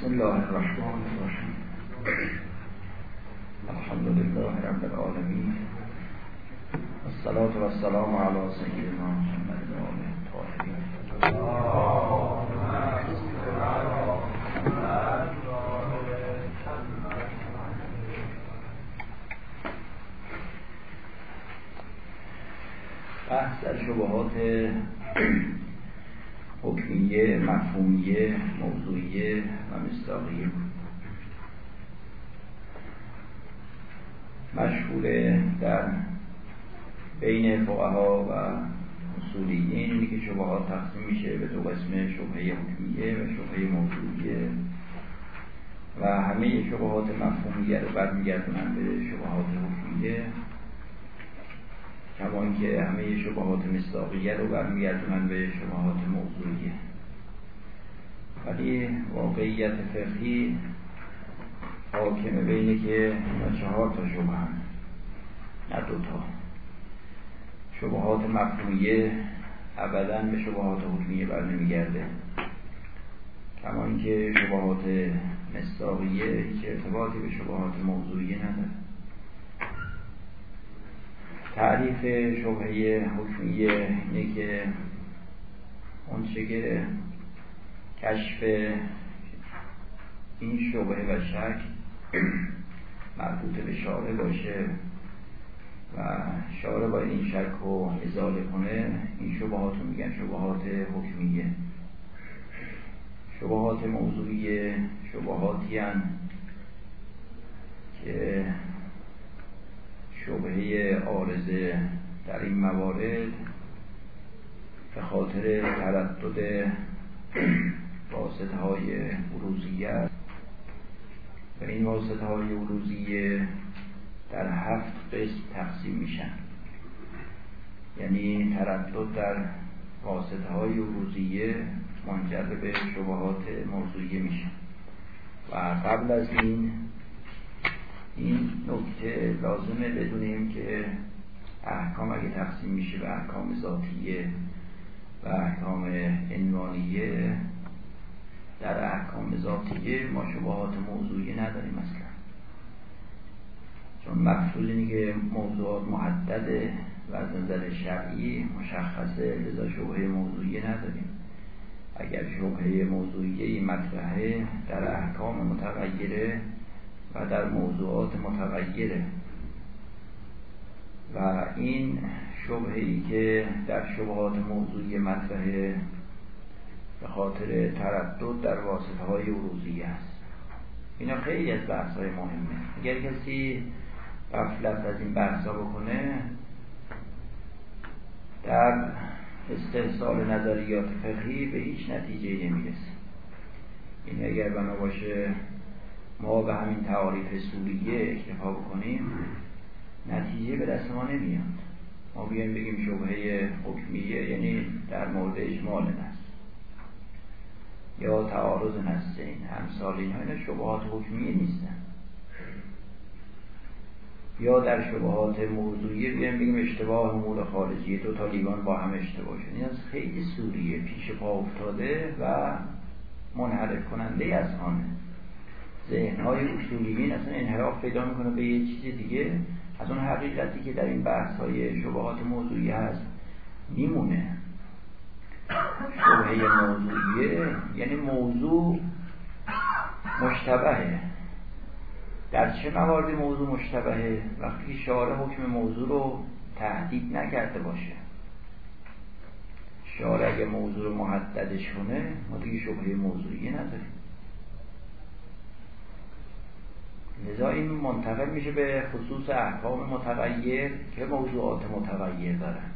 بسم الله الرحمن الرحیم. الحمد لله رب العالمين والصلاة والسلام على سيدنا محمد وآله الطاهرين بحث در شبهات حکمیه مفهومیه موضوعیه و مصداقیه مشهور در بین فقها و اصولیین اینه که شبهات تقسیم میشه به دو قسم شبهه حکمیه و شبهه موضوعیه. و همه شبهات مفهومیه رو برمیگردونن به شبهات حکمیه. کما اینکه همه شبهات مصداقیه رو برمیگردونن به شبهات موضوعیه. ولی واقعیت فقهی حاکمه بینه که چهار تا شبه هم نه دوتا شبهات مفهومیه ابدا به شبهات حکمیه بر نمیگرده. کما اینکه شبهات مصداقیه هیچ ارتباطی به شبهات موضوعیه نداره. تعریف شبهه حکمیه اینه که اون که کشف این شبهه و شک مربوط به شارع باشه و شارع باید این شک رو ازاله کنه این شبهات رو میگن شبهات حکمیه. شبهات موضوعیه شبهاتی که شبهه آرزه در این موارد به خاطر تردد واسطه های عروضیه و این واسطه های در هفت قسم تقسیم میشن. یعنی تردد در واسطه های منجر به شبهات موضوعیه میشن و قبل از این این نکته لازمه بدونیم که احکام اگه تقسیم میشه به احکام ذاتیه و احکام عنوانیه در احکام ذاتیه ما شبهات موضوعی نداریم اصلا چون مقصود اینه که موضوعات محدده و از نظر شرعی مشخصه لذا شبهه موضوعی نداریم. اگر شبهه موضوعی مطرحه در احکام متغیره و در موضوعات متغیره. و این شبهی که در شبهات موضوعی مطرحه به خاطر تردد در واسطه های عروضی است. اینا خیلی از بحث های مهمه. اگر کسی غفلت از این بحث ها بکنه در استحصال نظریات فقهی به هیچ نتیجه نمی‌رسه. این اگر بنا باشه ما به همین تعاریف سوریه اکتفا بکنیم نتیجه به دست ما نمیاد. ما بیایم بگیم شبهه حکمیه یعنی در مورد اجمال نست یا تعارض نستین همسال این اینا شبهات حکمیه نیستن. یا در شبهات موضوعی بیایم بگیم اشتباه امور خارجی دو تا لیوان با هم اشتباه شد این از خیلی سوریه پیش پا افتاده و منحرف کننده از آنه ذهنهای اصولیین اصلا انحراف پیدا می‌کنه به یه چیز دیگه. از اون حقیقتی که در این بحث های شبهات موضوعی هست میمونه. شبهه موضوعیه یعنی موضوع مشتبهه. در چه مواردی موضوع مشتبهه؟ وقتی شارع حکم موضوع رو تهدید نکرده باشه. شارع اگه موضوع رو محددش کنه ما دیگه شبهه موضوعی نداریم. لذا این منتقل میشه به خصوص احکام متغیر که موضوعات متغیر دارن.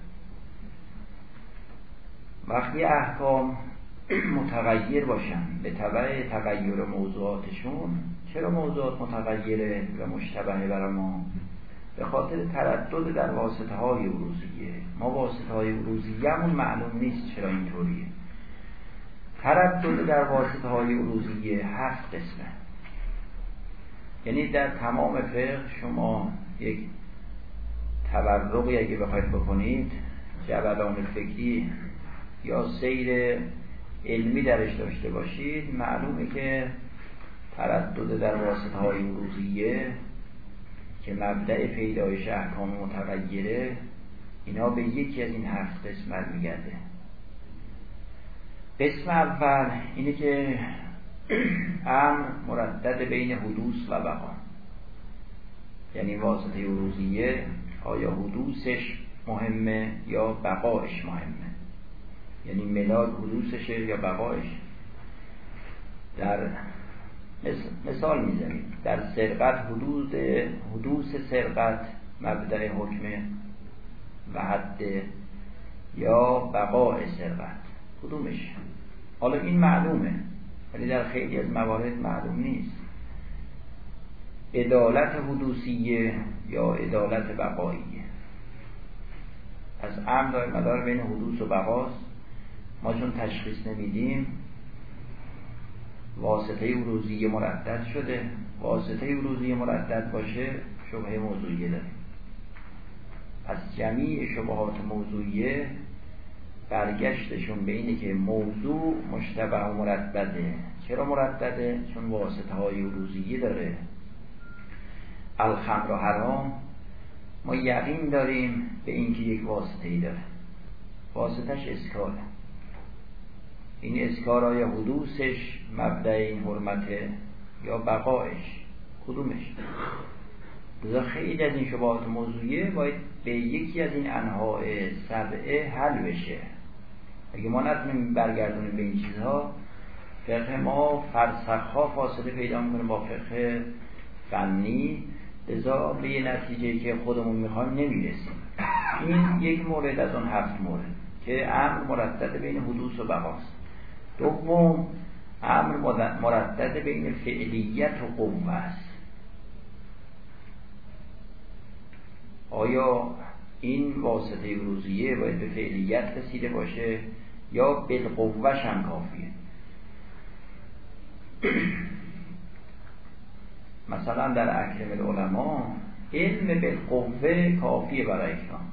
وقتی احکام متغیر باشن به طبع تغییر موضوعاتشون چرا موضوعات متغیره و مشتبهه برای ما؟ به خاطر تردد در واسطه های عروضیه ما واسطه های عروضیه همون معلوم نیست چرا اینطوریه. تردد در واسطه های عروضیه هفت قسمه. یعنی در تمام فقه شما یک تبرقی اگه بخواید بکنید جبلان فکری یا سیر علمی درش داشته باشید معلومه که تردد در واسطه های روزیه که مبدع پیدایش احکام متغیره اینا به یکی از این هفت قسمت میگرده. قسم اول اینه که امر مردد بین حدوث و بقا. یعنی واسطه روزیه آیا حدوثش مهمه یا بقایش مهمه؟ یعنی ملاد حدوثشه یا بقایش در مثال می‌زنیم. در سرقت حدود حدوث سرقت مبدع حکم و حد یا بقاء سرقت. کدومش؟ حالا این معلومه. ولی در خیلی از موارد معلوم نیست. عدالت حدوثیه یا عدالت بقاییه؟ از امر داره مدار بین حدوث و بقاست. ما چون تشخیص نمیدیم واسطه روزیه مردد شده. واسطه روزیه مردد باشه شبه موضوعیه داریم. پس جمیع شبهات موضوعیه برگشتشون به اینه که موضوع مشتبه و مردده چرا مردده؟ چون واسطه های روزیه داره. الخمر و حرام. ما یقین داریم به اینکه یک واسطه ای داره. واسطش اسکاله. این اسکار آیا حدوثش مبدع این حرمته یا بقایش کدومش؟ لذا خیلی از این شبهات موضوعیه باید به یکی از این انواع سبعه حل بشه. اگه ما نتونیم برگردونیم به این چیزها فقه ما فرسخها فاصله پیدا می‌کنه با فقه فنی. لذا به یه نتیجه که خودمون می‌خوایم نمی‌رسیم. این یک مورد از اون هفت مورد که امر مردد بین حدوث و بقاست. دوم امر مردد بین فعلیت و قوه است. آیا این واسطه روزیه باید به فعلیت رسیده باشه یا بالقوهش هم کافیه. مثلا در اکرم العلماء علم بالقوه کافیه برای اکرام.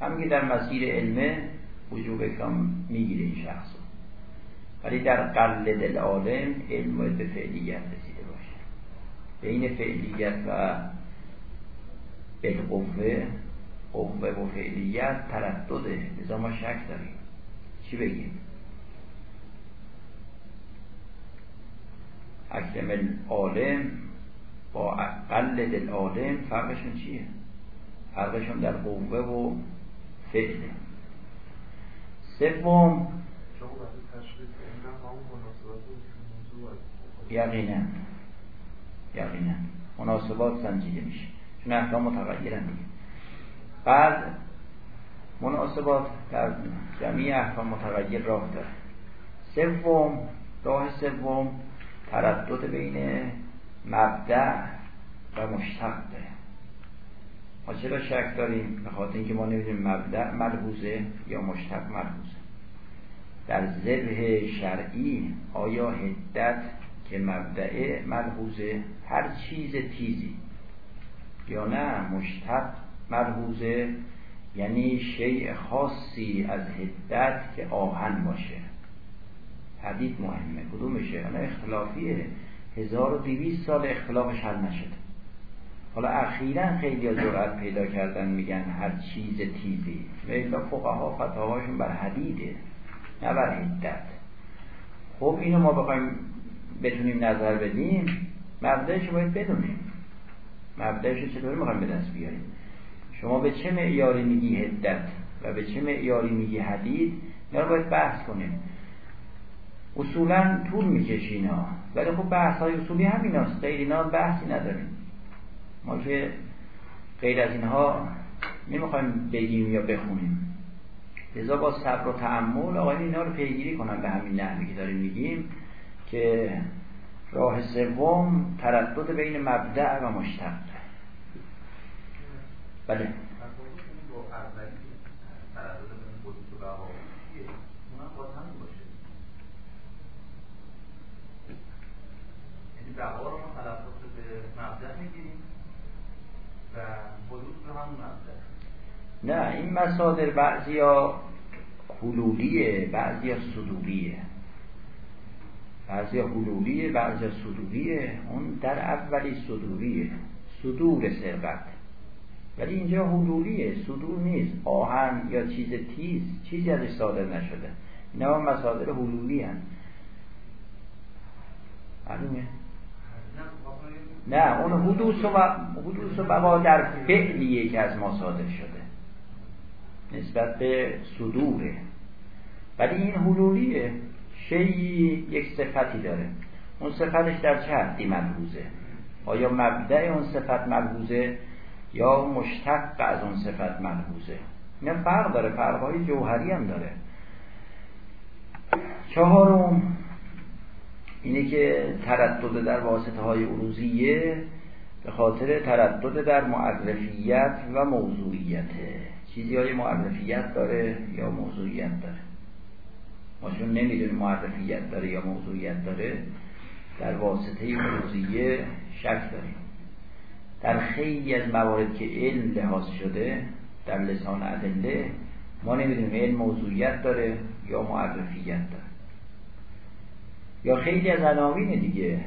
همین در مسیر علمه وجوب اکرام می‌گیره این شخص ولی در قلد العالم علم باید به فعلیت رسیده باشه. بین فعلیت و بالقوه قوه و فعلیت تردده لذا ما شک داریم. چی بگیم؟ اکرم العالم با قلد العالم فرقشون چیه؟ فرقشون در قوه و فعله سوم یقینا. یقینا. مناسبات سنجیده میشه. چون احکام متغیرن دیگه. بعد مناسبات در جمعی احکام متغیر راه داره. سوم راه سوم تردد بین مبدع و مشتقه ما چرا شک داریم؟ به خاطر اینکه ما نمی‌دونیم مبدع ملحوظه یا مشتق ملحوظه. در ذبح شرعی آیا هدت که مبدع ملحوظه هر چیز تیزی یا نه؟ مشتق ملحوظه یعنی شیء خاصی از هدت که آهن باشه. حدید مهمه کدومشه انا اختلافیه. 1200 سال اختلافش حل نشده. حالا اخیرا خیلی جرأت پیدا کردن میگن هر چیز تیزی و فقها فتاواشون بر حدیده نه بر هدت خب اینو ما بخوایم بتونیم نظر بدیم. مبدعش باید بدونیم. مبدعش چطوری می‌خوایم به دست بیاریم؟ شما به چه معیاری میگی هدت و به چه معیاری میگی حدید اینا رو باید بحث کنیم. اصولا طول می‌کشه اینا. ولی خب بحث های اصولی همیناست. غیر اینا بحثی نداریم. ما که غیر از اینها نمی‌خوایم بگیم یا بخونیم. لذا با صبر و تعمل آقای اینا رو پیگیری کنن به همین نحوی که داریم میگیم که راه سوم تردد بین مبدع و مشتق. بله. نه این مصادر بعضی ها حلولیه بعضی ها صدوریه. بعضی حلولیه بعضی صدوریه. اون در اولی صدوریه. صدور سرقت ولی اینجا حلولیه صدور نیست. آهن یا چیز تیز چیزی ازش صادر نشده. اینا مسادر حلولی هن. معلومه؟ نه اون حدوث و حدوث بقا در فعلیه که از ما صادر شده. نسبت به صدوره. ولی این حلولیه شیعی یک صفتی داره. اون صفتش در چه حدی ملحوظه؟ آیا مبدع اون صفت ملحوظه؟ یا مشتق از اون صفت ملحوظه. اینا فرق داره فرقهای جوهری هم داره. چهارم اینه که تردد در واسطه های عروضیه به خاطر تردد در معرفیت و موضوعیته چیزی های معرفیت داره یا موضوعیت داره؟ ما چون نمی‌دونیم معرفیت داره یا موضوعیت داره در واسطه عروضیه شک داریم. در خیلی از موارد که علم لحاظ شده در لسان ادله ما نمی‌دونیم علم موضوعیت داره یا معرفیت داره. یا خیلی از عناوین دیگه.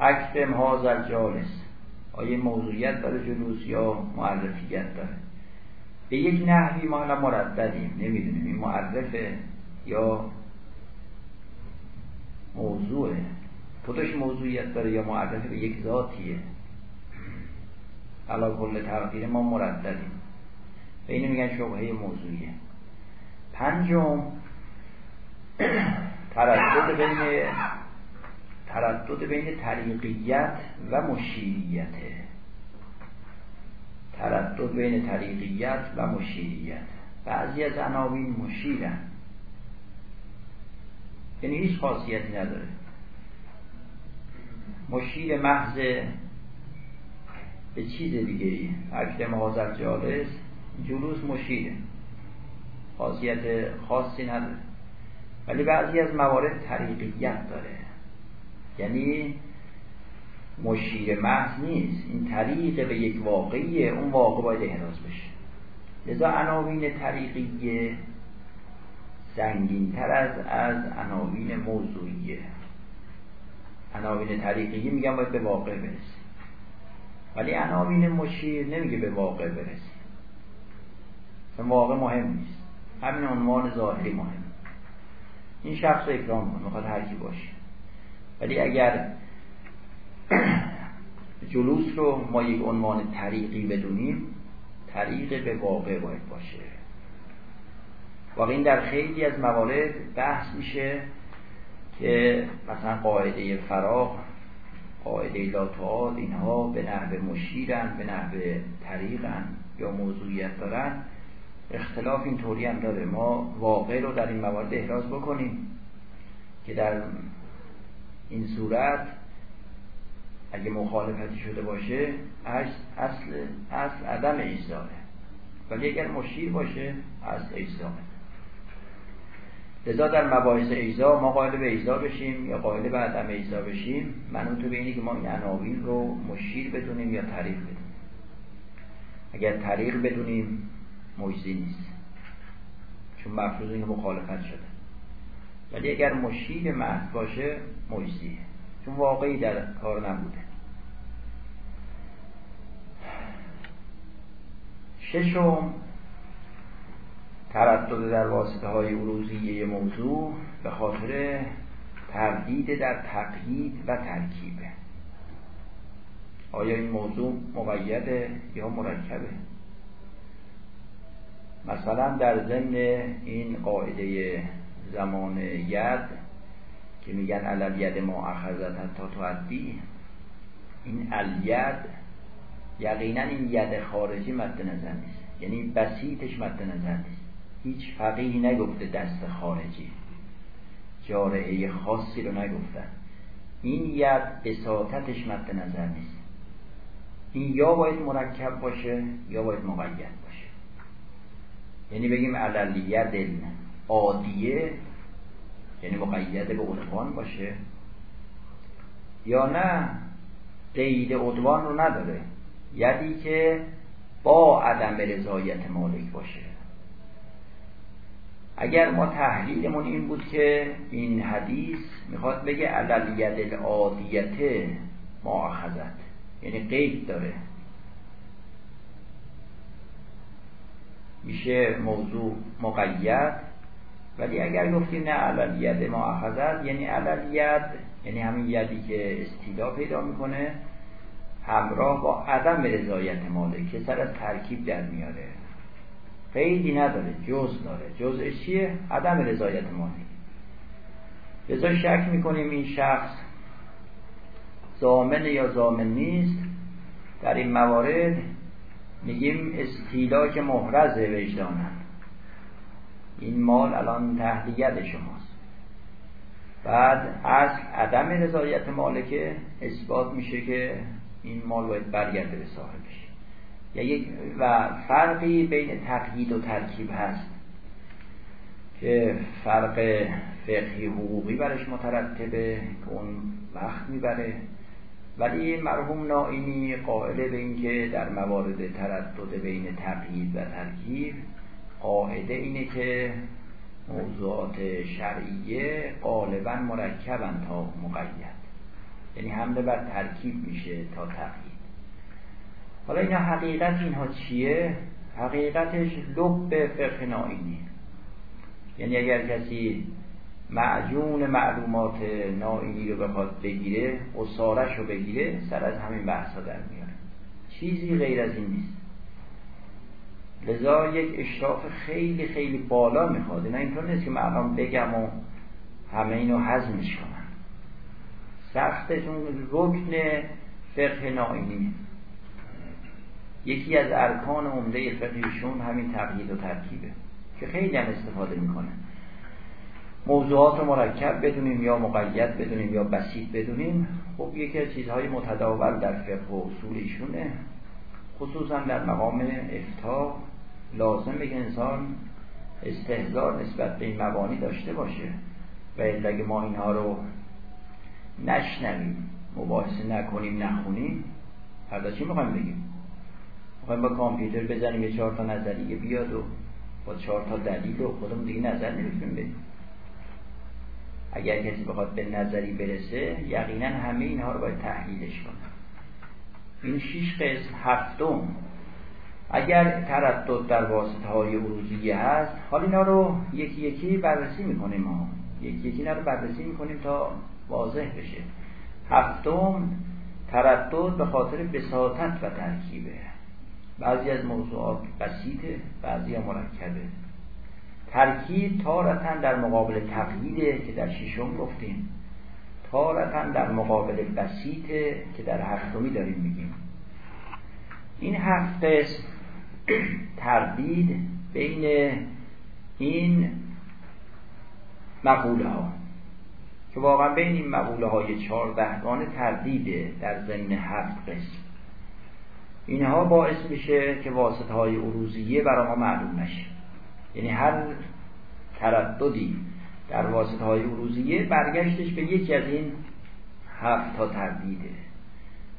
اکتم هازل جالس. آیا موضوعیت داره جلوس یا معرفیت داره؟ به یک نحوی ما الان مرددیم. نمی‌دونیم این معرفه یا موضوعه خودش موضوعیت داره یا معرفه به یک ذاتیه. علا کل تقدیر ما مرددیم. به اینو میگن شبهه موضوعیه. پنجم تردد بین تردد بین طریقیت و مشیریته تردد بین طریقیت و مشیریت. بعضی از عناوین مشیرن. یعنی هیچ خاصیتی نداره. مشیر محض به چیز دیگه ای؟ اکرم حاضر جالس جلوس مشیره خاصیت خاصی نداره. ولی بعضی از موارد طریقیت داره. یعنی مشیر محض نیست. این طریق به یک واقعیه. اون واقع باید احراز بشه. لذا عناوین طریقیه تر از از عناوین موضوعیه. عناوین طریقیه میگن باید به واقع برسی ولی عناوین مشیر نمیگه به واقع برسی واقع مهم نیست. همین عنوان ظاهری مهم. این شخص رو اکرام کن می‌خواد هر کی باشه. ولی اگر جلوس رو ما یک عنوان طریقی بدونیم طریق به واقع باید باشه. واقعا این در خیلی از موارد بحث میشه که مثلا قاعده فراغ قاعده لاتوات اینها به نحو مشیرن به نحو طریقن یا موضوعیت دارن. اختلاف این طوری هم داره. ما واقع رو در این موارد احراز بکنیم که در این صورت اگه مخالفتی شده باشه اصل اصل عدم اجزاره ولی اگر مشیر باشه اصل اجزاره لذا در مباحث اجزا ما قائل به اجزا بشیم یا قائل به عدم اجزا بشیم؟ منوط به اینی که ما این عناوین رو مشیر بدونیم یا طریق بدونیم. اگر طریق بدونیم مجزی نیست. چون مفروض اینکه مخالفت شده. ولی اگر مشیر محض باشه مجزیه چون واقعی در کار نبوده. ششم تردد در واسطه های عروضیه موضوع به خاطر تردید در تقیید و ترکیبه آیا این موضوع مقیده یا مرکبه؟ مثلا در ضمن این قاعده زمان ید که میگن علل ما اخذت تا تعدی این الید یقینا این ید خارجی مد نظر نیست. یعنی بسیطش مد نظر نیست. هیچ فقیهی نگفته دست خارجی. جارعه خاصی رو نگفتن این ید بساطتش مد نظر نیست. این یا باید مرکب باشه یا باید مقید باشه. یعنی بگیم علیت عادیه یعنی مقید به عنوان باشه یا نه قید عنوان رو نداره. یدی که با عدم رضایت مالک باشه. اگر ما تحلیلمون این بود که این حدیث می‌خواد بگه علل ید العادیت معاخذت یعنی قید داره. میشه موضوع مقید ولی اگر گفتیم نه علل ید یعنی علل ید یعنی همین یدی که استیلا پیدا می‌کنه همراه با عدم رضایت مالک که سر از ترکیب در میاره. قیدی نداره جز داره. جزش چیه؟ عدم رضایت مالک لذا شک می‌کنیم این شخص زامن یا زامن نیست. در این موارد میگیم استیلاک محرز وجدانن این مال الان تحت شماست. بعد اصل عدم رضایت مالکه اثبات میشه که این مال باید برگرده به صاحبش. و فرقی بین تقیید و ترکیب هست که فرق فقهی حقوقی برش مترتبه که اون وقت می‌بره. ولی مرحوم نائینی قائل به اینکه در موارد تردد بین تقیید و ترکیب قاعده اینه که موضوعات شرعیه غالبا مرکبن تا مقید. یعنی حمله بر ترکیب میشه تا تقیید. حالا اینا حقیقت اینها چیه؟ حقیقتش لب فقه نائینی یعنی اگر کسی معجون معلومات نائینی رو بخواد بگیره اصارش رو بگیره سر از همین بحثا در میاره. چیزی غیر از این نیست. لذا یک اشراف خیلی خیلی بالا می‌خواد. نه اینطور نیست که من بگم و همه اینو حزمش کنم سختشون رکن فقه نائینی یکی از ارکان عمده فقهشون همین تقیید و ترکیبه که خیلی هم استفاده می‌کنه. موضوعات مرکب بدونیم یا مقید بدونیم یا بسیط بدونیم. خب یکی از چیزهای متداول در فقه و اصول ایشونه خصوصا در مقام افتا لازم که انسان استهزار نسبت به این مبانی داشته باشه و اگه ما اینها رو نشنویم مباحثه نکنیم نخونیم فردا چی می‌خوایم بگیم؟ می‌خوایم با کامپیوتر بزنیم یه چهار تا نظریه بیاد و با چهار تا دلیل و خودمون دیگه نظر نمی‌تونیم بدیم. اگر کسی بخواد به نظری برسه یقینا همه اینها رو باید تحلیلش کنه. این شیش قسم هفتم. اگر تردد در واسطه های عروضیه هست حال اینا رو یکی یکی بررسی می‌کنیم ما. یکی یکی اینا رو بررسی می‌کنیم تا واضح بشه. هفتم تردد به خاطر بساطت و ترکیبه. بعضی از موضوعات بسیطه بعضی ها مرکبه. ترکیب تارتا در مقابل تقییده که در ششم گفتیم. تارتا در مقابل بسیطه که در هفتمی داریم میگیم. این هفت قسم تردید بین این مقوله ها که واقعا بین این مقوله های چهاردهگانه تردیده در ضمن هفت قسم. اینها باعث میشه که واسطه های عروضیه برای ما معلوم نشه. یعنی هر ترددی در واسطه های عروضیه برگشتش به یکی از این هفت تا تردیده.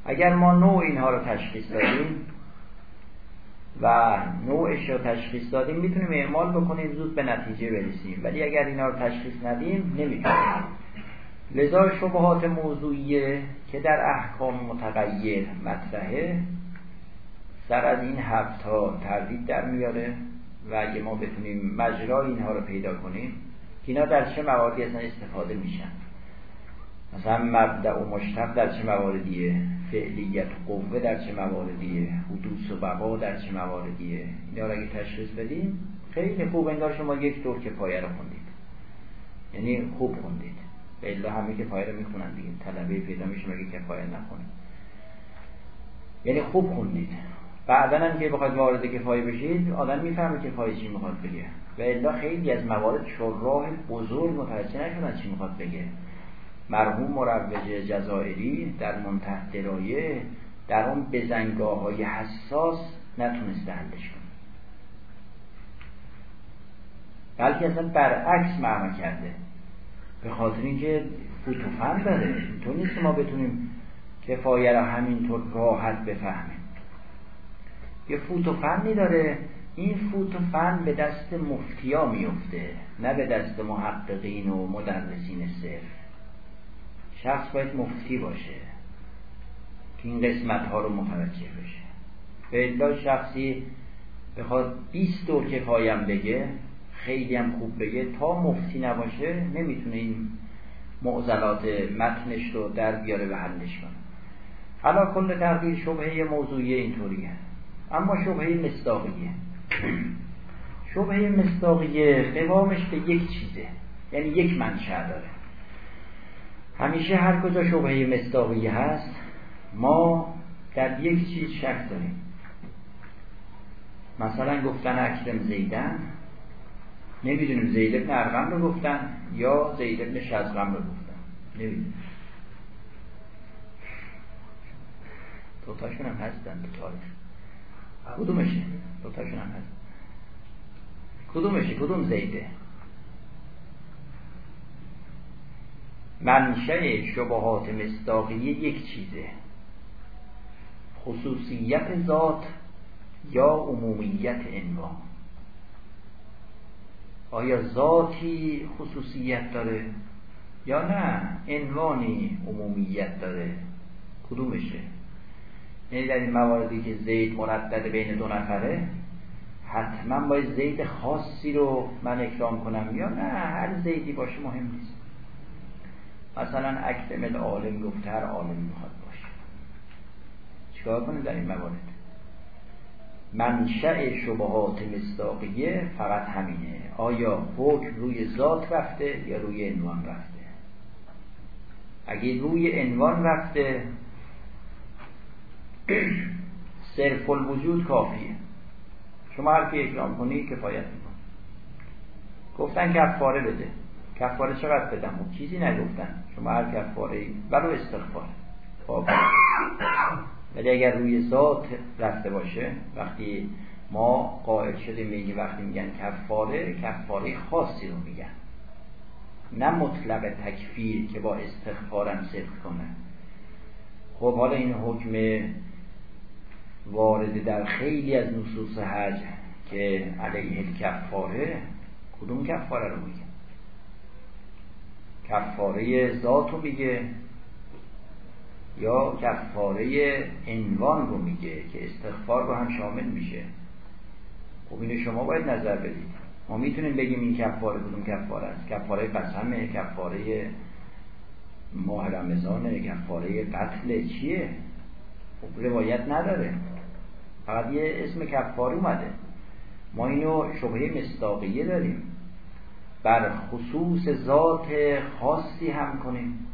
اگر ما نوع اینها رو تشخیص دادیم و نوعش رو تشخیص دادیم می‌تونیم اعمال بکنیم زود به نتیجه برسیم. ولی اگر اینا رو تشخیص ندیم نمی‌تونیم. لذا شبهات موضوعیه که در احکام متغیر مطرحه سر از این هفت ها تردید در میاره و اگه ما بتونیم مجرای اینها رو پیدا کنیم که اینا در چه مواردی استفاده میشن؟ مثلا مبدع و مشتق در چه مواردیه؟ فعلیت و قوه در چه مواردیه؟ حدوث و بقا در چه مواردیه؟ اینا رو اگه تشخیص بدیم خیلی خوب انگار شما یک دور که پایه رو خوندید. یعنی خوب خوندید. به همه که پایه رو می‌خونن دیگه. طلبه پیدا میشه مگه که پایه نخونید. یعنی خوب خوندید. بعدا هم که بخواید وارد کفایه بشید آدم می‌فهمه کفایه چی می‌خواد بگه. و الا خیلی از موارد شراح بزرگ متوجه نشدن چی می‌خواد بگه. مرحوم مروج جزائری در منتهى درایه در اون بزنگاه های حساس نتونسته حلش کنه. بلکه اصلا برعکس معنا کرده. به خاطر اینکه فوتوفن داره. تو نیست ما بتونیم کفایه را همینطور راحت بفهمیم. یه فوتوفنی داره این فوت و فن به دست مفتیا میفته نه به دست محققین و مدرسین صرف شخص باید مفتی باشه که این قسمت ها رو متوجه بشه. به شخصی بخواد 20 دور کفایم بگه خیلی هم خوب بگه تا مفتی نباشه نمی‌تونه این معضلات متنش رو در بیاره و حلش کنه. حالا کل تقدیر شبهه موضوعی اینطوریه. اما شبهه مصداقیه. شبهه مصداقیه قوامش به یک چیزه یعنی یک منشأ داره. همیشه هر کجا شبهه مصداقیه هست ما در یک چیز شک داریم. مثلا گفتن اکرم زیدن نمی‌دونیم زید ابن ارقم رو گفتن یا زید ابن شزغم رو گفتن. نمی‌دونیم. دوتاشون هم هستن تو تاریخ. کدومشه؟ دوتاشون هم هست. کدومشه؟ کدوم زیده؟ منشه شبهات مصداقیه یک چیزه. خصوصیت ذات یا عمومیت عنوان آیا ذاتی خصوصیت داره یا نه؟ عنوانی عمومیت داره. کدومشه؟ یعنی در این مواردی که زید مردد بین دو نفره حتما باید زید خاصی رو من اکرام کنم یا نه هر زیدی باشه مهم نیست. مثلا اکرم العالم گفت هر عالم می‌خواد باشه. چیکار کنه در این موارد؟ منشأ شبهات مصداقیه فقط همینه. آیا حکم روی ذات رفته یا روی عنوان رفته؟ اگه روی عنوان رفته صرف الوجود کافیه. شما هر که اکرام کنی کفایت میکن گفتن کفاره بده. کفاره چقدر بدم و خب چیزی نگفتن. شما هر کفاره ولو استغفار. ولی اگر روی ذات رفته باشه وقتی ما قائل شده میگی وقتی میگن کفاره کفاره خاصی رو میگن. نه مطلق تکفیر که با استغفارم صدق کنه. خب حالا این حکم وارد در خیلی از نصوص حج که علیه کفاره کدوم کفاره رو میگه؟ کفاره ذات رو میگه یا کفاره عنوان رو میگه که استغفار رو هم شامل میشه؟ خب اینو شما باید نظر بدید. ما می‌تونیم بگیم این کفاره کدوم کفاره است. کفاره قسمه کفاره ماه رمضانه کفاره قتل چیه؟ خب روایت نداره. فقط یه اسم کفاره اومده. ما اینو شبهه مستاقیه داریم. بر خصوص ذات خاصی هم کنیم.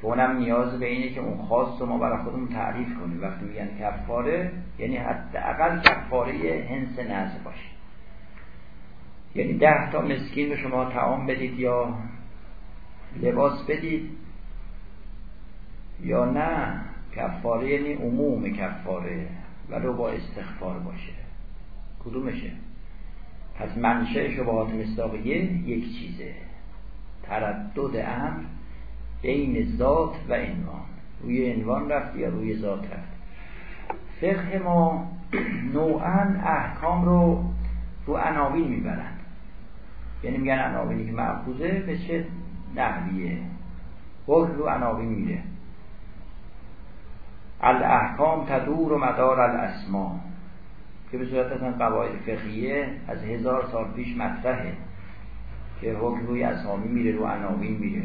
که اونم نیاز به اینه که اون خاص رو ما برای خودمون تعریف کنیم. وقتی میگن کفاره یعنی حداقل کفاره هنس نزه باشه. یعنی ده تا مسکین به شما تعام بدید یا لباس بدید یا نه. کفاره یعنی عموم کفاره. ولو با استغفار باشه. کدومشه؟ پس منشه شبهات مصداقیه یک چیزه. تردد امر بین ذات و عنوان. روی عنوان رفت یا روی ذات رفت؟ فقه ما نوعا احکام رو رو عناوین می‌برند یعنی میگن عناوینی که معخوزه به چه نحویه؟ حکم رو عناوین میره الاحکام تدور و مدار الاسما که به صورت اصلا قواعد فقهیه از هزار سال پیش مطرحه که حکم روی اسامی میره رو عناوین میره.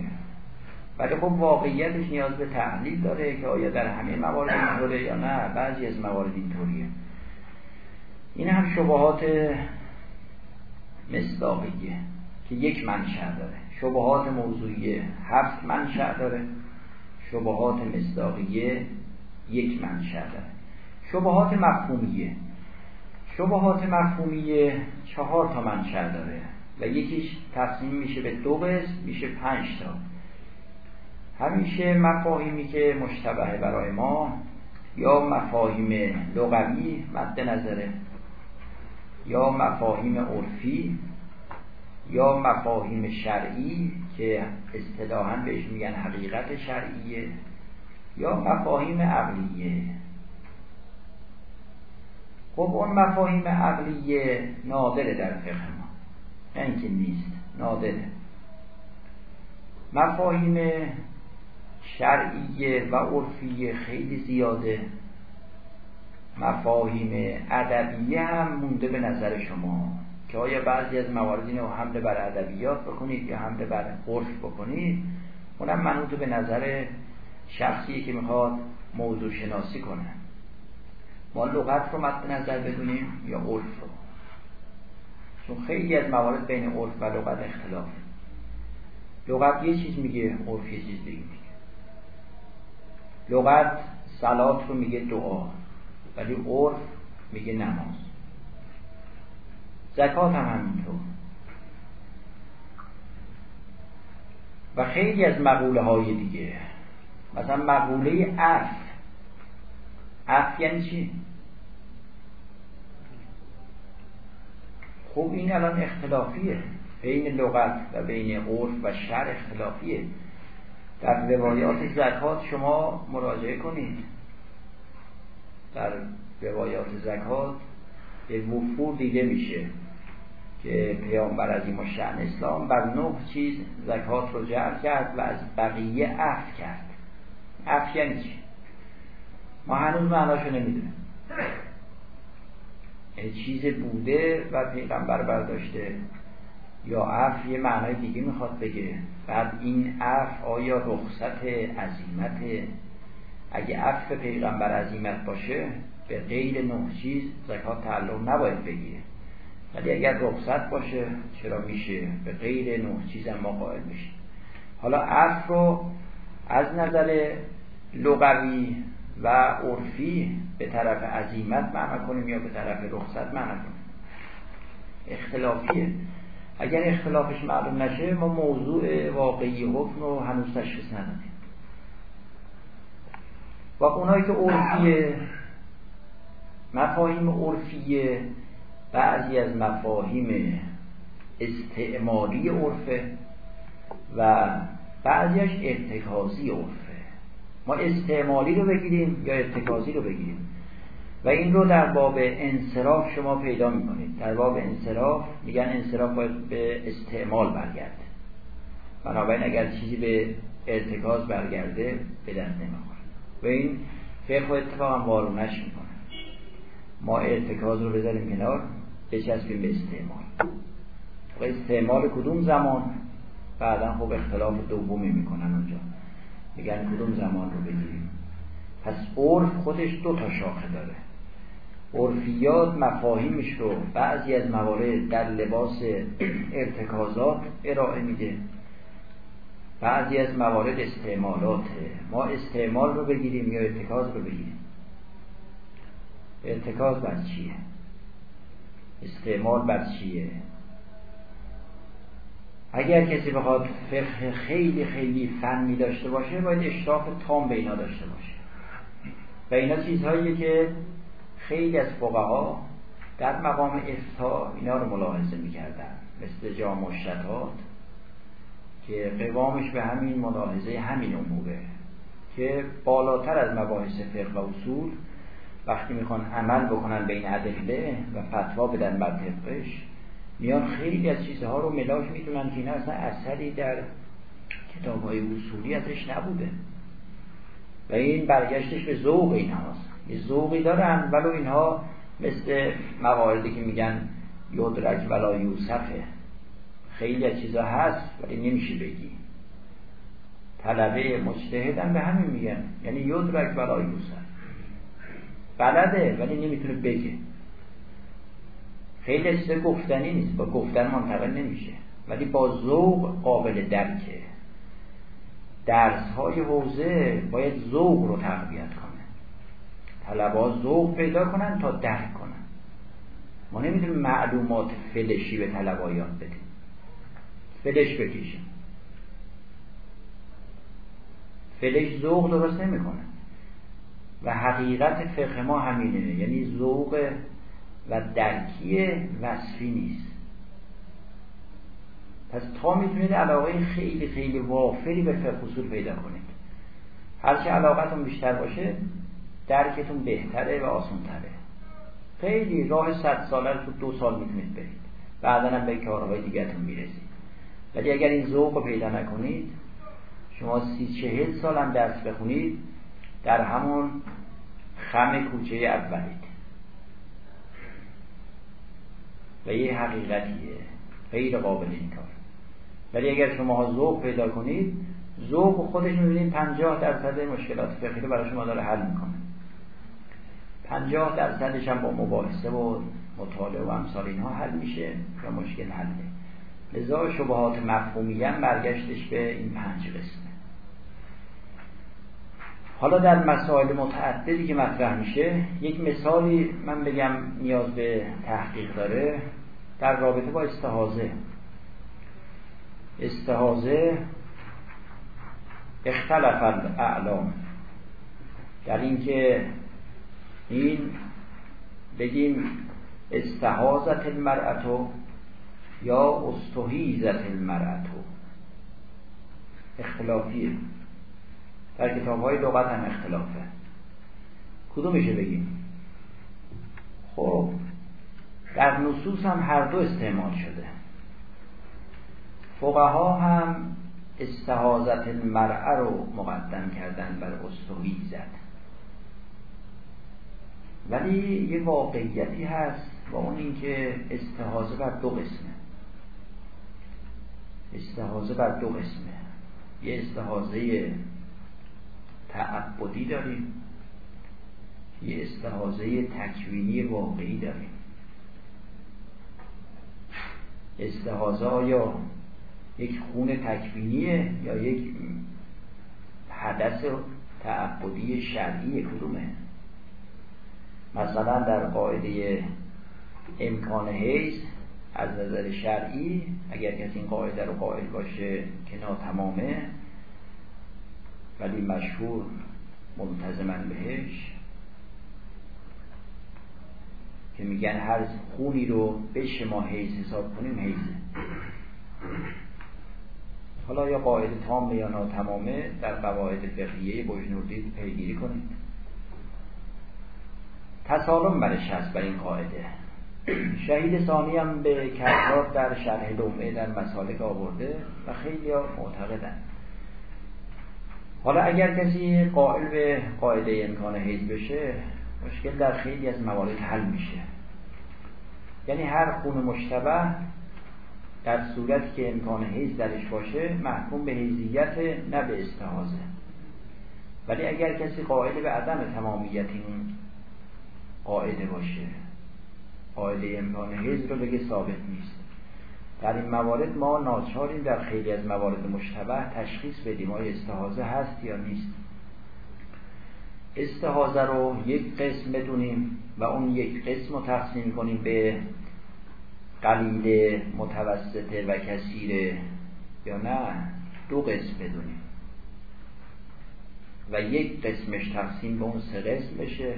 ولی خب واقعیتش نیاز به تحلیل داره که آیا در همه موارد اینطوره یا نه. بعضی از موارد اینطوریه این هم شبهات مصداقیه که یک منشأ داره. شبهات موضوعیه هفت منشأ داره. شبهات مصداقیه یک منشأ شبهات مفهومیه. شبهات مفهومیه چهار تا منشأ داره و یکیش تقسیم میشه به دو قسم میشه پنج تا. همیشه مفاهیمی که مشتبه برای ما یا مفاهیم لغوی مد نظره یا مفاهیم عرفی یا مفاهیم شرعی که اصطلاحا بهش میگن حقیقت شرعیه. یا مفاهیم عقلیه. خب اون مفاهیم عقلیه نادره در فقه ما. نه اینکه نیست نادره. مفاهیم شرعیه و عرفیه خیلی زیاده. مفاهیم ادبیه هم مونده به نظر شما. که آیا بعضی از موارد اینو حمله بر ادبیات بکنید یا حمله بر عرف بکنید اونم منوط به نظر شخصی که می‌خواد موضوع شناسی کنه. ما لغت رو مد نظر بدونیم یا عرف رو؟ چون خیلی از موارد بین عرف و لغت اختلاف. لغت یه چیز میگه عرف یه چیز دیگه میگه. لغت سلات رو میگه دعا ولی عرف میگه نماز. زکات هم همینطور. و خیلی از مقوله های دیگه مثلا مقوله اف اف یعنی چی؟ خب این الان اختلافیه. بین لغت و بین عرف و شر اختلافیه. در روایات زکات شما مراجعه کنید. در روایات زکات به وفور دیده میشه که پیامبر از این اسلام بر نه چیز زکات رو جمع کرد و از بقیه عف کرد. عف یعنی چی؟ ما هنوز معناشو نمی‌دونیم. چیز بوده و پیغمبر برداشته. یا عف یه معنای دیگه می‌خواد بگه. بعد این عف آیا رخصت عظیمت اگه عف پیغمبر عظیمت باشه به غیر نه چیز زکات تعلق نباید بگیره. ولی اگر رخصت باشه چرا میشه؟ به غیر نه چیز ما قائل میشه حالا عف رو از نظر لغوی و عرفی به طرف عظیمت معنا کنیم یا به طرف رخصت معنا کنیم. اختلافیه. اگر اختلافش معلوم نشه ما موضوع واقعی حکم رو هنوز تشخیص ندادیم. و اونایی که عرفیه مفاهیم عرفیه بعضی از مفاهیم استعمالی عرفه و بعضیش ارتکازی عرفه. ما استعمالی رو بگیریم یا ارتکازی رو بگیریم. و این رو در باب انصراف شما پیدا می‌کنید. در باب انصراف میگن انصراف باید به استعمال برگرده. بنابراین اگر چیزی به ارتکاز برگرده به دست نمی‌خوره و این فقه اتفاقا وارونش می‌کنه. ما ارتکاز رو بذاریم کنار بچسبیم به استعمال. و استعمال کدوم زمان؟ بعدا خب اختلاف دومی می‌کنن اونجا. میگن کدوم زمان رو بگیریم. پس عرف خودش دو تا شاخه داره. عرفیات مفاهیمش رو بعضی از موارد در لباس ارتکازات ارائه میده. بعضی از موارد استعمالاته ما استعمال رو بگیریم یا ارتکاز رو بگیریم؟ ارتکاز بر چیه؟ استعمال بر چیه؟ اگر کسی بخواد فقه خیلی خیلی فنی داشته باشه باید اشراف تام به اینا داشته باشه. و اینا چیزهاییه که خیلی از فقها در مقام افتا اینا رو ملاحظه می‌کردن. مثل جام و شتات که قوامش به همین ملاحظه همین اموره که بالاتر از مباحث فقه و اصول وقتی می‌خوان عمل بکنن بین ادله و فتوا بدن بر طبقش میان خیلی از چیزها رو ملاک می‌دونن که این اصلا اثری در کتاب های اصولی ازش نبوده. و این برگشتش به ذوق این هاست یه ذوقی دارن ولو اینها مثل مواردی که میگن یدرک ولا یوسفه. خیلی از چیزها هست ولی نمیشه بگی. طلبه مجتهدن به همین میگن. یعنی یدرک ولا یوسف. بلده ولی نمی‌تونه بگه. خیلی گفتنی نیست. با گفتن منتقل نمیشه. ولی با ذوق قابل درکه. درس های حوزه باید ذوق رو تقویت کنه طلبا ذوق پیدا کنن تا درک کنن. ما نمی‌تونیم معلومات فلشی به طلبا یاد بدیم. فلش بکشیم. فلش ذوق درست نمی‌کنه. و حقیقت فقه ما همینه. یعنی ذوق و درکی وصفی نیست. پس تا می‌تونید علاقه خیلی خیلی وافری به فقه اصول پیدا کنید. هرچه علاقتون بیشتر باشه درکتون بهتره و آسانتره. خیلی راه صد ساله رو تو دو سال می‌تونید برید. بعدا هم به کارهای دیگرتون می‌رسید. ولی اگر این ذوق رو پیدا نکنید شما سی چهل سال هم درس بخونید در همون خم کوچه اولید و یه حقیقتیه غیر قابل این کار ولی اگر شما ذوق پیدا کنید ذوق خودش می‌بینید پنجاه درصد مشکلات فقهی رو برای شما داره حل می‌کنه. پنجاه درصدش هم با مباحثه و مطالعه و امثال اینها حل میشه و مشکل حله لذا شبهات مفهومی هم برگشتش به این پنج قسمه حالا در مسائل متعددی که مطرح میشه یک مثالی من بگم نیاز به تحقیق داره. در رابطه با استحازه استحازه اختلف اعلام در اینکه این بگیم استحازت المرأتو یا استحیزت المرأتو اختلافیه. در کتاب های لغت هم اختلافه. کدومشه بگیم؟ خب در نصوص هم هر دو استعمال شده. فقها هم استحازت المرأه رو مقدم کردن بر استحیزت ولی یه واقعیتی هست و اون اینکه استحازه بر دو قسمه. استحازه بر دو قسمه. یه استحازه تعبدی داریم. یه استحازه تکوینی واقعی داریم. استحازه یا یک خون تکوینیه یا یک حدث تعبدی شرعی کدومه. مثلا در قاعده امکان حیث از نظر شرعی اگر کسی این قاعده رو قائل باشه که ناتمامه ولی مشهور منتظمن بهش که میگن هر خونی رو به شما حیث حساب کنیم حیثه حالا یا قاعده تام یا ناتمامه در قواعد فقهیه بجنوردی پیگیری کنید. تسالم برش هست بر این قاعده. شهید ثانی هم به کتاب در شرح لومه در مسالک آورده و خیلی ها معتقدن. حالا اگر کسی قائل به قاعده امکان حیز بشه مشکل در خیلی از موارد حل میشه. یعنی هر خون مشتبه در صورتی که امکان حیز درش باشه محکوم به حیزیت نه به استحازه ولی اگر کسی قائل به عدم تمامیت این قاعده باشه قاعده امکان حیز رو بگه ثابت نیست. در این موارد ما ناچاریم در خیلی از موارد مشتبه تشخیص بدیم آیا استحازه هست یا نیست. استحازه رو یک قسم بدونیم و اون یک قسم رو تقسیم کنیم به قلیل متوسطه و کثیره یا نه دو قسم بدونیم. و یک قسمش تقسیم به اون سه قسم بشه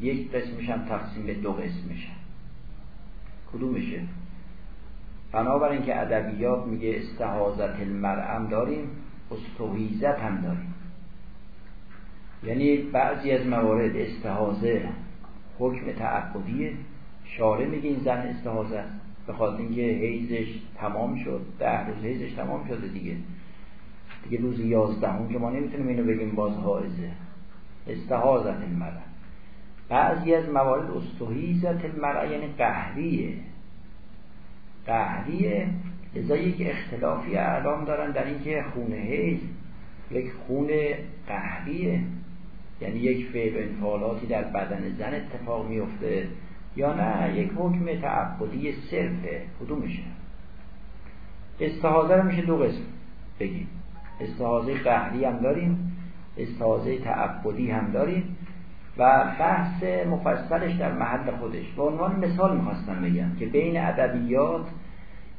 یک قسمش هم تقسیم به دو قسم میشه. کدومشه؟ بنابراین که ادبیات میگه استحازت المرعم داریم استحیزت هم داریم. یعنی بعضی از موارد استحازه حکم تعبدیه شاره میگه این زن استحازه است. به خاطر اینکه حیزش تمام شد ده روز حیزش تمام شده دیگه. دیگه روز یازدهم که ما نمی‌تونیم اینو بگیم باز حائزه استحازت المرعم بعضی از موارد استحیزت المرعه یعنی قهریه قهریه لذا یک اختلافی اعلام دارن در اینکه خونه حیز یک خون قهریه یعنی یک فعل انفعالاتی در بدن زن اتفاق میفته یا نه؟ یک حکم تعبدی صرفه کدومشه؟ استحاضه رو میشه دو قسم بگیم. استحاضه قهری هم داریم استحاضه تعبدی هم داریم و بحث مفصلش در محل خودش. به عنوان مثال می‌خواستم بگم که بین ادبیات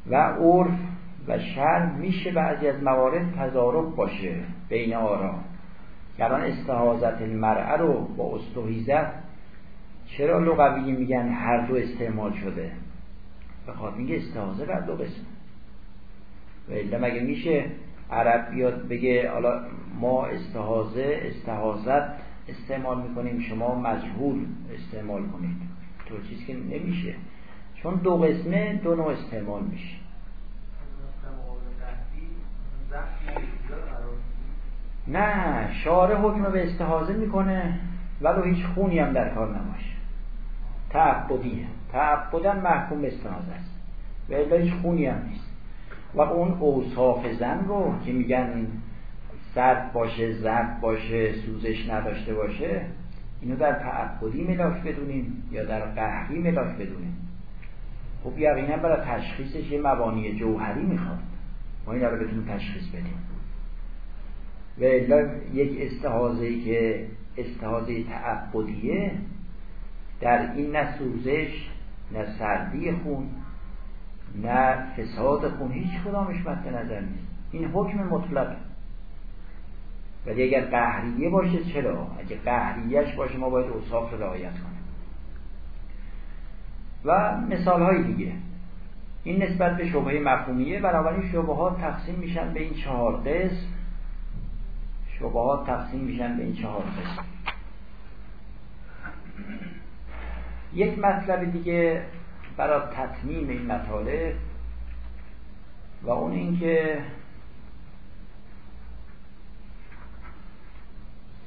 و عرف و شرع میشه بعضی از موارد تضارب باشه بین آرا الان استحاضت المرعه رو با استحیزت چرا لغوی میگن هر دو استعمال شده؟ به خاطر میگه استحاضه بر دو قسم. و مگه میشه عرب بیاد بگه حالا ما استحاضه استحاضت استعمال می‌کنیم شما مجهول استعمال کنید؟ طور چیز که نمیشه. چون دو قسمه دو نوع استعمال میشه. نه شارع حکم به استحاضه می‌کنه ولو هیچ خونی هم در کار نباشه. تعبدیه. تعبدن محکوم به استحاضه است. و هیچ خونی هم نیست. و اون اوصاف زن رو که میگن سرد باشه زرد باشه سوزش نداشته باشه اینو در تعبدی ملاک بدونیم یا در قهری ملاک بدونیم. خب یقینا برای تشخیصش یه مبانی جوهری می‌خواد. ما این رو بتونیم تشخیص بدیم. و یک استحاضه که استحاضه تعبدیه در این نه سوزش نه سردی خون نه فساد خون هیچ کدامش مد نظر نیست. این حکم مطلق ولی اگر قهریه باشه چرا؟ اگه قهریهش باشه ما باید اوصاف رو رعایت کنیم. و مثال های دیگه. این نسبت به شبهه مفهومیه بنابراین شبهات تقسیم میشن به این چهار قسم. شبهات تقسیم میشن به این چهار قسم. یک مطلب دیگه برای تطمیم این مطالب و اون اینکه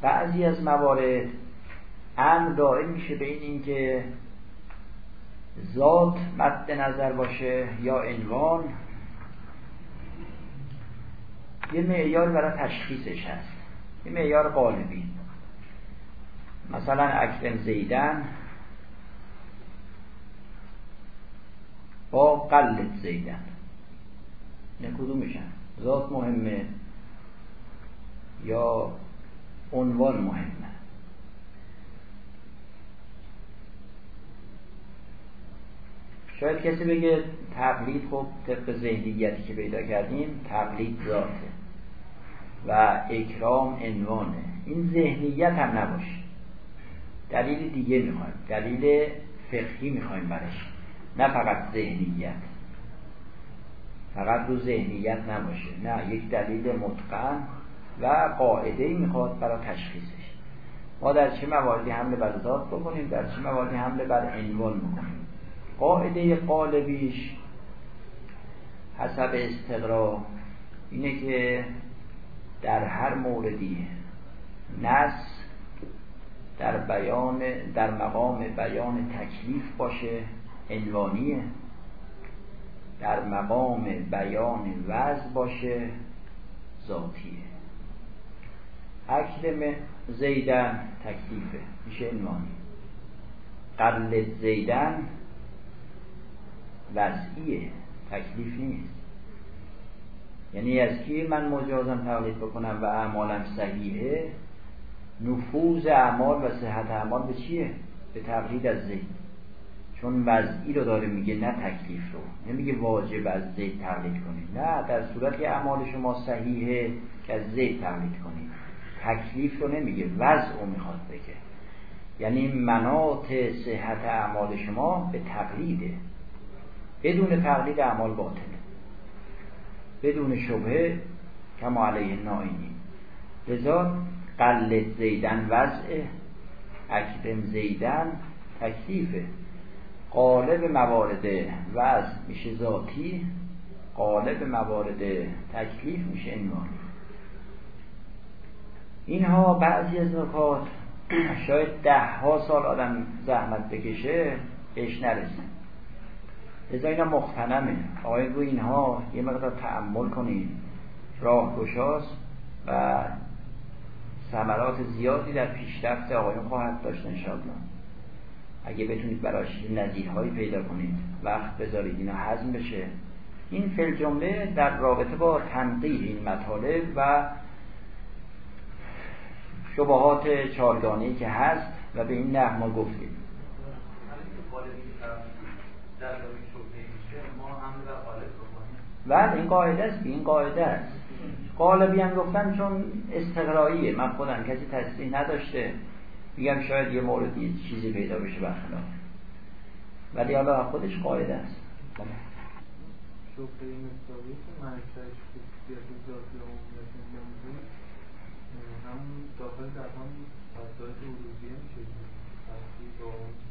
بعضی از موارد امر دائم میشه به این اینکه ذات مد نظر باشه یا عنوان یه معیار برای تشخیصش هست. یه معیار قالبی. مثلا اکرم زیدن با قلت زیدن. نه میشن؟ ذات مهمه یا عنوان مهمه؟ شاید کسی بگه تقلید خب طبق ذهنیتی که پیدا کردیم تقلید ذاته. و اکرام عنوانه. این ذهنیت هم نباشه. دلیل دیگه می‌خوایم. دلیل فقهی می‌خوایم برش نه فقط ذهنیت. فقط رو ذهنیت نباشه. نه یک دلیل متقن و قاعده می‌خواد برای تشخیصش. ما در چه مواردی حمله بر ذات بکنیم؟ در چه مواردی حمله بر عنوان بکنیم؟ قاعده قالبیش حسب استقرا اینه که در هر موردی نص در بیان در مقام بیان تکلیف باشه عنوانیه در مقام بیان وضع باشه ذاتیه اکرم زیدن تکلیفه میشه عنوانی قبل زیدن وضعیه تکلیف نیست. یعنی از کی من مجازم تقلید بکنم و اعمالم صحیحه نفوذ اعمال و صحت اعمال به چیه؟ به تقلید از زید چون وضعی رو داره میگه نه تکلیف رو. نمیگه واجب از زید تقلید کنید نه در صورت که اعمال شما صحیحه که از زید تقلید کنید تکلیف رو نمیگه وضع رو می‌خواد بگه. یعنی منات صحت اعمال شما به تقلیده. بدون تقلید اعمال باطله. بدون شبه کما علیه نائینی لذا قلت زیدن وضع اکرم زیدن تکلیفه. قالب موارد وضع میشه ذاتی قالب موارد تکلیف میشه عنوان اینها بعضی از نکات شاید ده ها سال آدم زحمت بکشه بهش نرسه لذا اینا مختنمه. آقای رو اینها یه مقدار تعمل کنید. راه گشاست و ثمرات زیادی در پیشرفت آقایون خواهد داشت انشاءالله. اگه بتونید براش نظیرهایی پیدا کنید وقت بذارید اینا حزم بشه. این فل جمله در رابطه با تنقیح این مطالب و شبهات چارگانه که هست و به این نحو ما گفتیم. بله این قاعده است این قاعده است. قالبی هم گفتن چون استقراییه من خودم کسی تصریح نداشته. میگم شاید یه موردی چیزی پیدا بشه برخلاف. ولی حالا خودش قاعده است.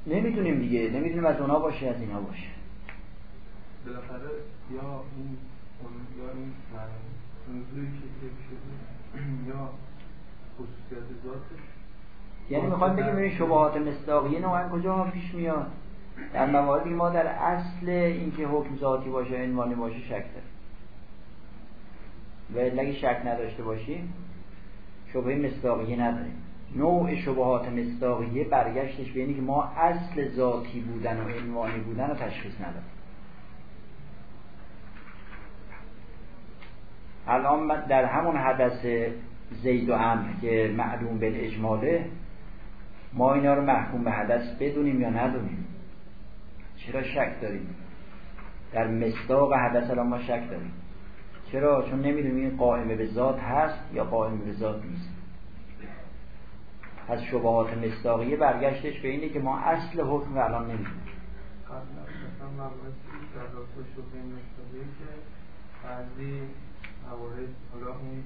نمی‌دونیم دیگه. نمی‌دونیم از اونا باشه از اینا باشه بالاخره یا این یا این موضوعی که شده یا خصوصیت ذاتش. یعنی می‌خواد بگیم این شبهات مصداقیه نوعا کجا پیش میاد؟ در مواردی ما در اصل اینکه حکم ذاتی باشه عنوانی باشه شک داریم. و اگه شک نداشته باشیم شبهه مصداقیه نداریم. نوع شبهات مصداقیه برگشتش به اینه که ما اصل ذاتی بودن و عنوانی بودن رو تشخیص نداریم الان در همون حدث زید و امر که معلوم به اجماله ما اینا رو محکوم به حدث بدونیم یا ندونیم؟ چرا شک داریم؟ در مصداق حدث الان ما شک داریم. چرا؟ چون نمی‌دونیم این قائمه به ذات هست یا قائمه به ذات نیست. از شبهات مصداقیه برگشتش به اینه که ما اصل حکم رو الان نمی‌دونیم. بعضی موارد حالا این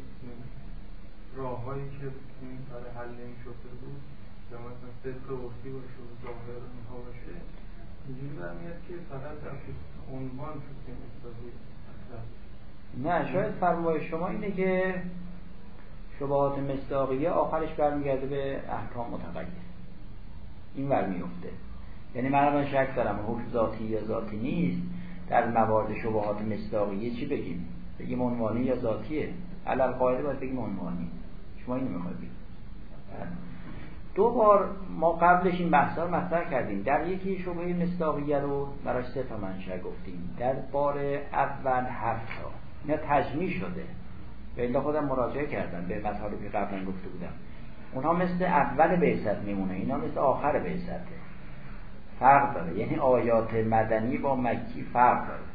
راههایی که این برای حل نمی‌شده بود یا مثلا صدق عرفی باشه و ظاهر اینها باشه اینجوری برمیاد که فقط در عنوان حکم اصلاحی نه شاید فرمای شما اینه که شبهات مصداقیه آخرش برمیگرده به احکام متغیر این ور میفته یعنی من الان شک دارم حکم ذاتی یا ذاتی نیست. در موارد شبهات مصداقیه چی بگیم؟ بگیم عنوانی یا ذاتیه؟ علل قاعده باید بگیم عنوانی. شما اینو می‌خواید دو بار ما قبلش این بحث رو مطرح کردیم. در یکی شبهه مصداقیه رو براش سه تا منشأ گفتیم. در بار اول هفت تا. اینا تجمیع شده. به خودم مراجعه کردم. به مطالبی که قبلا گفته بودم. اونها مثل اول بعثت میمونه. اینا مثل آخر بعثته. فرق داره. یعنی آیات مدنی با مکی فرق داره.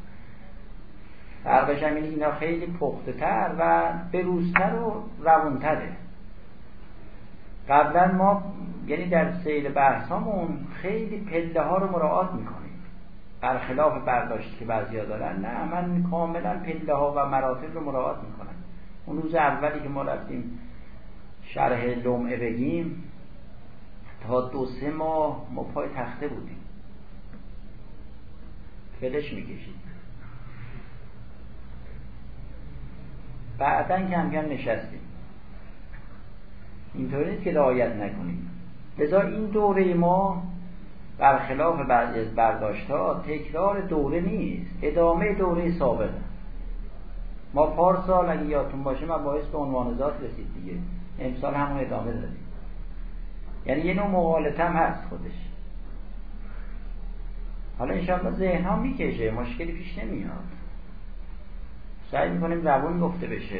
فرقش هم اینا خیلی پخته تر و بروزتر و روونتره. قبلا ما یعنی در سیل بحثامون خیلی پله ها رو مراعات می‌کنیم. برخلاف برداشتی که بعضیا دارن نه من کاملا پله ها و مراتب رو مراعات می‌کنم. اون روز اولی که ما رفتیم شرح لمعه بگیم تا دو سه ماه ما پای تخته بودیم. فلش می‌کشید. بعدا کم کم نشستیم. اینطوری نیست که رعایت نکنیم. لذا این دوره ما برخلاف بعضی از برداشت ها تکرار دوره نیست. ادامه دوره سابقه ما پارسال اگه یادتون باشه من باعث به عنوان ذات رسید دیگه. امسال همون ادامه دادیم. یعنی یه نوع مقالط هم هست خودش. حالا انشاءالله ذهن ها می‌کشه مشکلی پیش نمیاد. سعی می‌کنیم زبون گفته بشه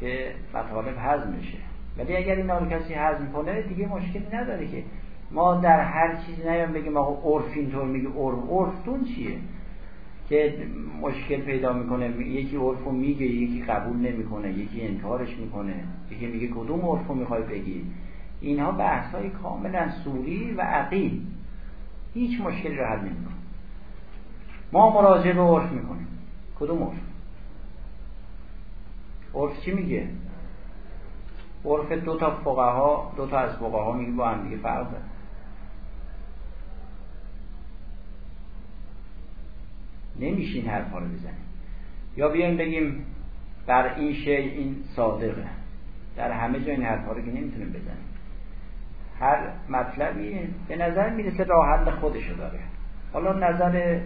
که مطالب هضم بشه ولی اگر این رو کسی هضم کنه دیگه مشکلی نداره که ما در هر چیزی نیام بگیم آقا عرف اینطور میگه عرف عرفتون چیه؟ که مشکل پیدا می‌کنه یکی عرفو میگه یکی قبول نمی‌کنه یکی انکارش می‌کنه یکی میگه کدوم عرفو می‌خوای بگی؟ اینها بحث های کاملا سوری و عقیل. هیچ مشکلی رو حل نمی‌کنه. ما مراجعه به عرف می‌کنیم. کدوم عرف؟ عرف چی میگه؟ عرف دو تا فقها دو تا از فقها میگه با هم دیگه فرق داره. نمیشه این حرفا رو بزنیم. یا بیایم بگیم در این شی این صادقه. در همه جا این حرفا رو که نمی‌تونیم بزنیم. هر مطلبی به نظر می‌رسه راه حل خودشو داره. حالا نظر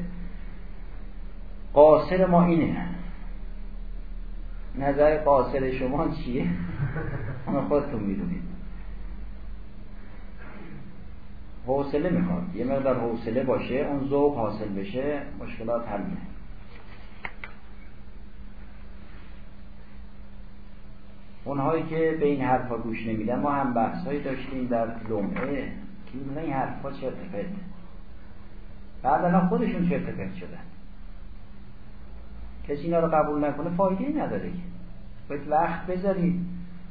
قاصر ما اینه. نظر قاصر شما چیه؟ اما خودتون می‌دونید. حوصله می‌خواد. یه مقدار حوصله باشه اون ذوق حاصل بشه مشکلات حل میشه اونهایی که به این حرفا گوش نمیدن ما هم بحثایی داشتیم در لمعه که این حرفا چه ارتفت بعد الان خودشون چه ارتفت شدن. کسی اینا رو قبول نکنه فایده ای نداره باید وقت بذارید.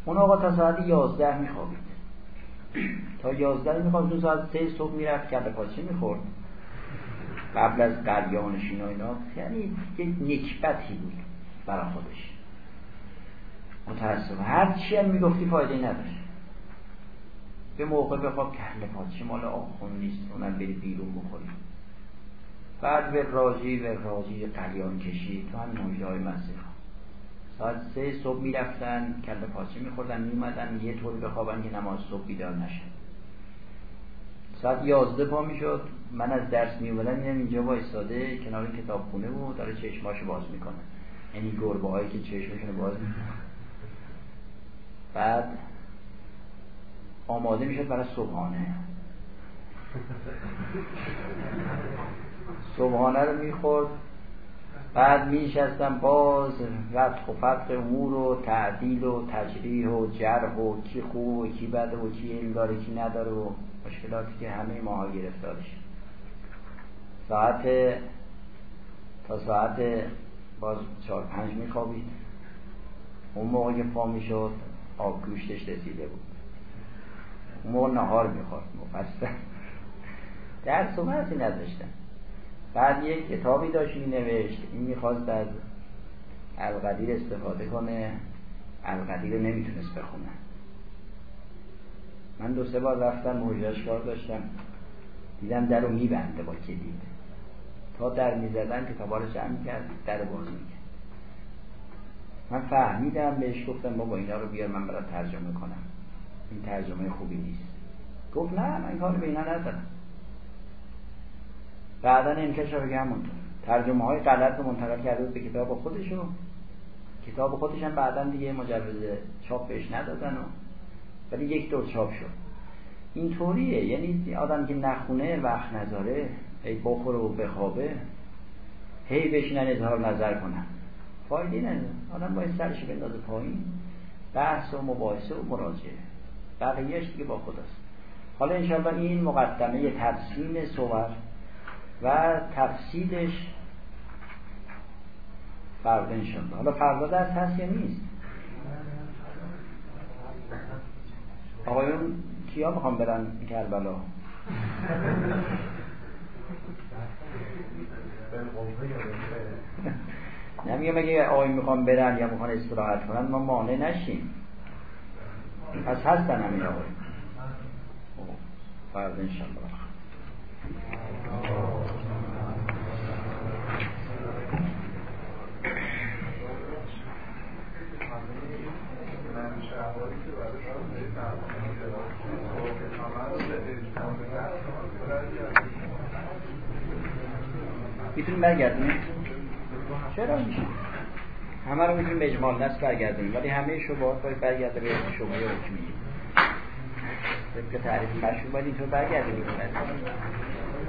اون آقا تا ساعت یازده میخوابید. تا یازده می‌خواد دو ساعت سه صبح می‌رفت کل پاچه می‌خورد. قبل از قریانشین و اینا یعنی یه نکبتی بود برای خودش. متاسف هر چی هم می‌گفتی فایده نداشت. به موقع بخواب کله پاچه مال آخون نیست. اونم بری بیرون بخوری. بعد به راجی به راجی قلیان کشی تو هم نوجه های ساعت سه صبح می‌رفتن کله پاچه میخوردن میومدن یه طور بخوابن که نماز صبح بیدار نشن ساعت یازده پا می‌شد من از درس میومدم میدم اینجا وایستاده کنار کتاب خونه بود داره چشماشو باز می‌کنه. یعنی گربه هایی که چشمشون باز می‌کنه. بعد آماده می‌شد برای صبحانه. صبحانه رو می‌خورد. بعد میشستم باز فتح و فتح امور و تعدیل و تجریح و جرح و کی خوب و کی بده و کی علم داره کی نداره و مشکلاتی که همه ماها گرفتارش. ساعت تا ساعت باز چهار پنج میخوابید. اون موقع که پا می‌شد آب گوشتش رسیده بود. اون موقع نهار می‌خورد مفصل. درس و نداشتن بعد یک کتابی داشت می نوشت این می‌خواست از القدیر استفاده کنه. القدیر نمی‌تونست بخونه. من دو سه بار رفتم مجرش کار داشتم. دیدم در رو میبنده با کلید. تا در می‌زدن کتابا رو جمع کرد در باز می‌کرد. من فهمیدم بهش گفتم بابا اینا رو بیار من برای ترجمه کنم. این ترجمه خوبی نیست. گفت نه من کار به اینا ندارم. بعدا انکش رو همونطور ترجمه های غلط رو منتقل کرده به کتاب خودشو کتاب خودش هم بعدا دیگه مجوز چاپ بهش ندادن و ولی یک دور چاپ شد. اینطوریه. یعنی آدم که نخونه وقت نذاره هی بخوره و بخوابه هی بشینن اظهار نظر کنن. فایده نداره. آدم باید سرش بندازه پایین. بحث و مباحثه و مراجعه. بقیهش دیگه با خداست. حالا انشاءالله این مقدمه تقسیم صور و تفصیلش فردا انشاءالله حالا فردا دست هست یا نیست؟ آقایون کیا می‌خوام برن کربلا؟ نمیگم اگه آقای می‌خوام برن یا می‌خوان استراحت کنن ما مانع نشیم. پس هستن همین آقای خب، فردا انشاءالله. می‌تونیم برگردیم؟ چرا همه رو می‌تونیم به اجمال نست برگردیم ولی همه شبهات باید برگرده به شبهه حکمی. طبق تعریف مشهور باید اینطور برگردیم.